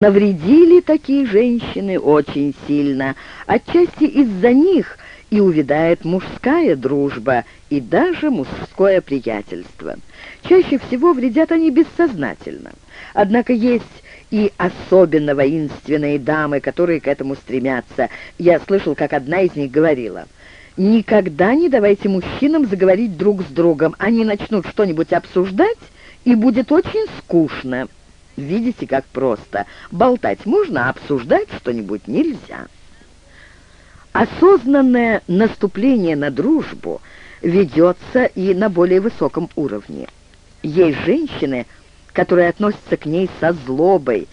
Навредили такие женщины очень сильно. Отчасти из-за них и увядает мужская дружба и даже мужское приятельство. Чаще всего вредят они бессознательно. Однако есть и особенно воинственные дамы, которые к этому стремятся. Я слышал, как одна из них говорила, «Никогда не давайте мужчинам заговорить друг с другом. Они начнут что-нибудь обсуждать, и будет очень скучно». Видите, как просто. Болтать можно, а обсуждать что-нибудь нельзя. Осознанное наступление на дружбу ведется и на более высоком уровне. Есть женщины, которые относятся к ней со злобой,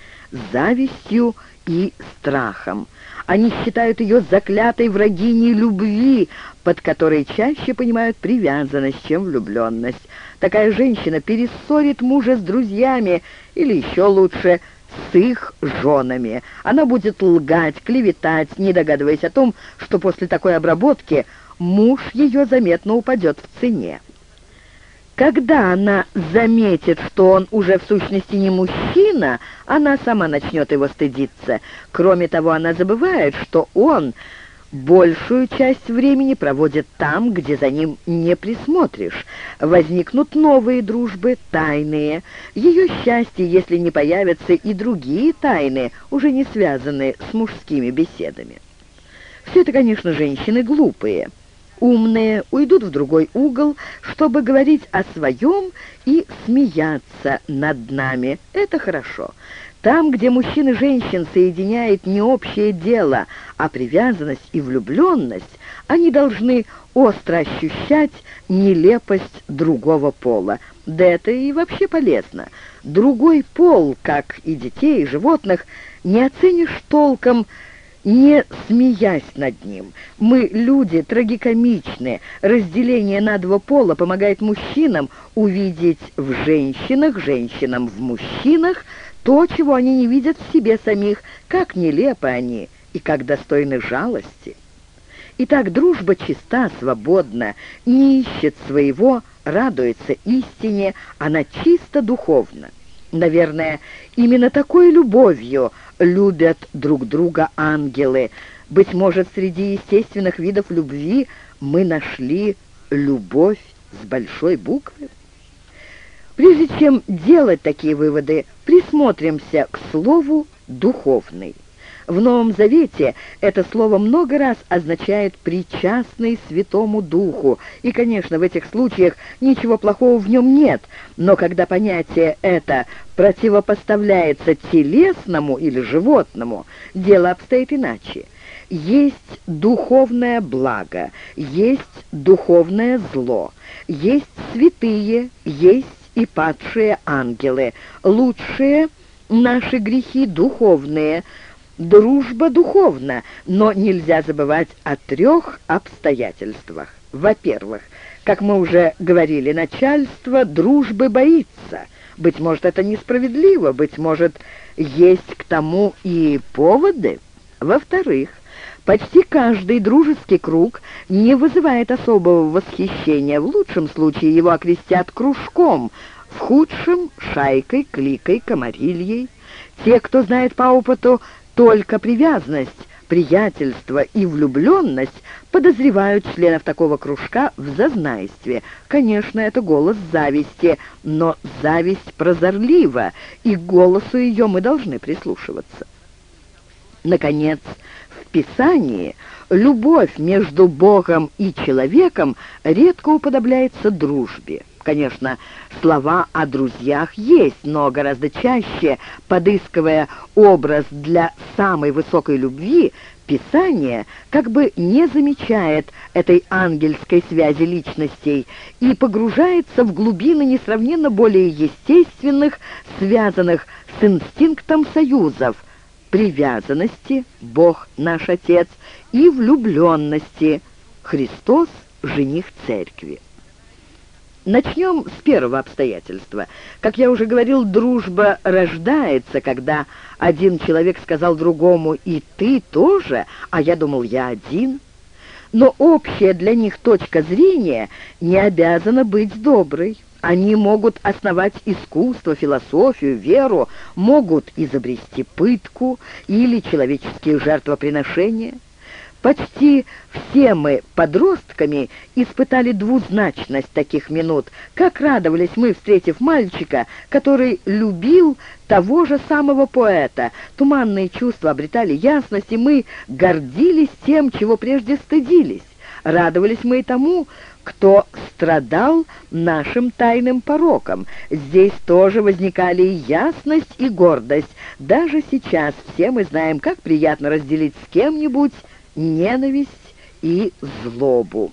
завистью и страхом. Они считают ее заклятой врагиней любви, под которой чаще понимают привязанность, чем влюбленность. Такая женщина перессорит мужа с друзьями или еще лучше с их женами. Она будет лгать, клеветать, не догадываясь о том, что после такой обработки муж ее заметно упадет в цене. Когда она заметит, что он уже в сущности не мужчина, она сама начнет его стыдиться. Кроме того, она забывает, что он большую часть времени проводит там, где за ним не присмотришь. Возникнут новые дружбы, тайные. Ее счастье, если не появятся и другие тайны, уже не связанные с мужскими беседами. Все это, конечно, женщины глупые умные уйдут в другой угол, чтобы говорить о своем и смеяться над нами. Это хорошо. Там, где мужчин и женщин соединяет не общее дело, а привязанность и влюбленность, они должны остро ощущать нелепость другого пола. Да это и вообще полезно. Другой пол, как и детей, и животных, не оценишь толком, не смеясь над ним. Мы, люди, трагикомичны. Разделение на два пола помогает мужчинам увидеть в женщинах, женщинам в мужчинах то, чего они не видят в себе самих, как нелепы они и как достойны жалости. Итак, дружба чиста, свободна, не ищет своего, радуется истине, она чисто духовна. Наверное, именно такой любовью любят друг друга ангелы. Быть может, среди естественных видов любви мы нашли любовь с большой буквы? Прежде чем делать такие выводы, присмотримся к слову «духовный». В Новом Завете это слово много раз означает «причастный Святому Духу», и, конечно, в этих случаях ничего плохого в нем нет, но когда понятие это противопоставляется телесному или животному, дело обстоит иначе. Есть духовное благо, есть духовное зло, есть святые, есть и падшие ангелы, лучшие наши грехи духовные – Дружба духовна, но нельзя забывать о трех обстоятельствах. Во-первых, как мы уже говорили, начальство дружбы боится. Быть может, это несправедливо, быть может, есть к тому и поводы. Во-вторых, почти каждый дружеский круг не вызывает особого восхищения. В лучшем случае его окрестят кружком, в худшем — шайкой, кликой, комарильей. Те, кто знает по опыту, только привязанность, приятельство и влюбленность подозревают членов такого кружка в зазнайстве. Конечно, это голос зависти, но зависть прозорлива, и голосу ее мы должны прислушиваться. Наконец, в Писании любовь между Богом и человеком редко уподобляется дружбе. Конечно, слова о друзьях есть, но гораздо чаще, подыскивая образ для самой высокой любви, Писание как бы не замечает этой ангельской связи личностей и погружается в глубины несравненно более естественных, связанных с инстинктом союзов, привязанности, Бог наш Отец, и влюбленности, Христос, жених Церкви. Начнем с первого обстоятельства. Как я уже говорил, дружба рождается, когда один человек сказал другому «и ты тоже», а я думал «я один». Но общая для них точка зрения не обязана быть доброй. Они могут основать искусство, философию, веру, могут изобрести пытку или человеческие жертвоприношения. Почти все мы, подростками, испытали двузначность таких минут. Как радовались мы, встретив мальчика, который любил того же самого поэта. Туманные чувства обретали ясность, и мы гордились тем, чего прежде стыдились. Радовались мы и тому, кто страдал нашим тайным пороком. Здесь тоже возникали и ясность, и гордость. Даже сейчас все мы знаем, как приятно разделить с кем-нибудь ненависть и злобу.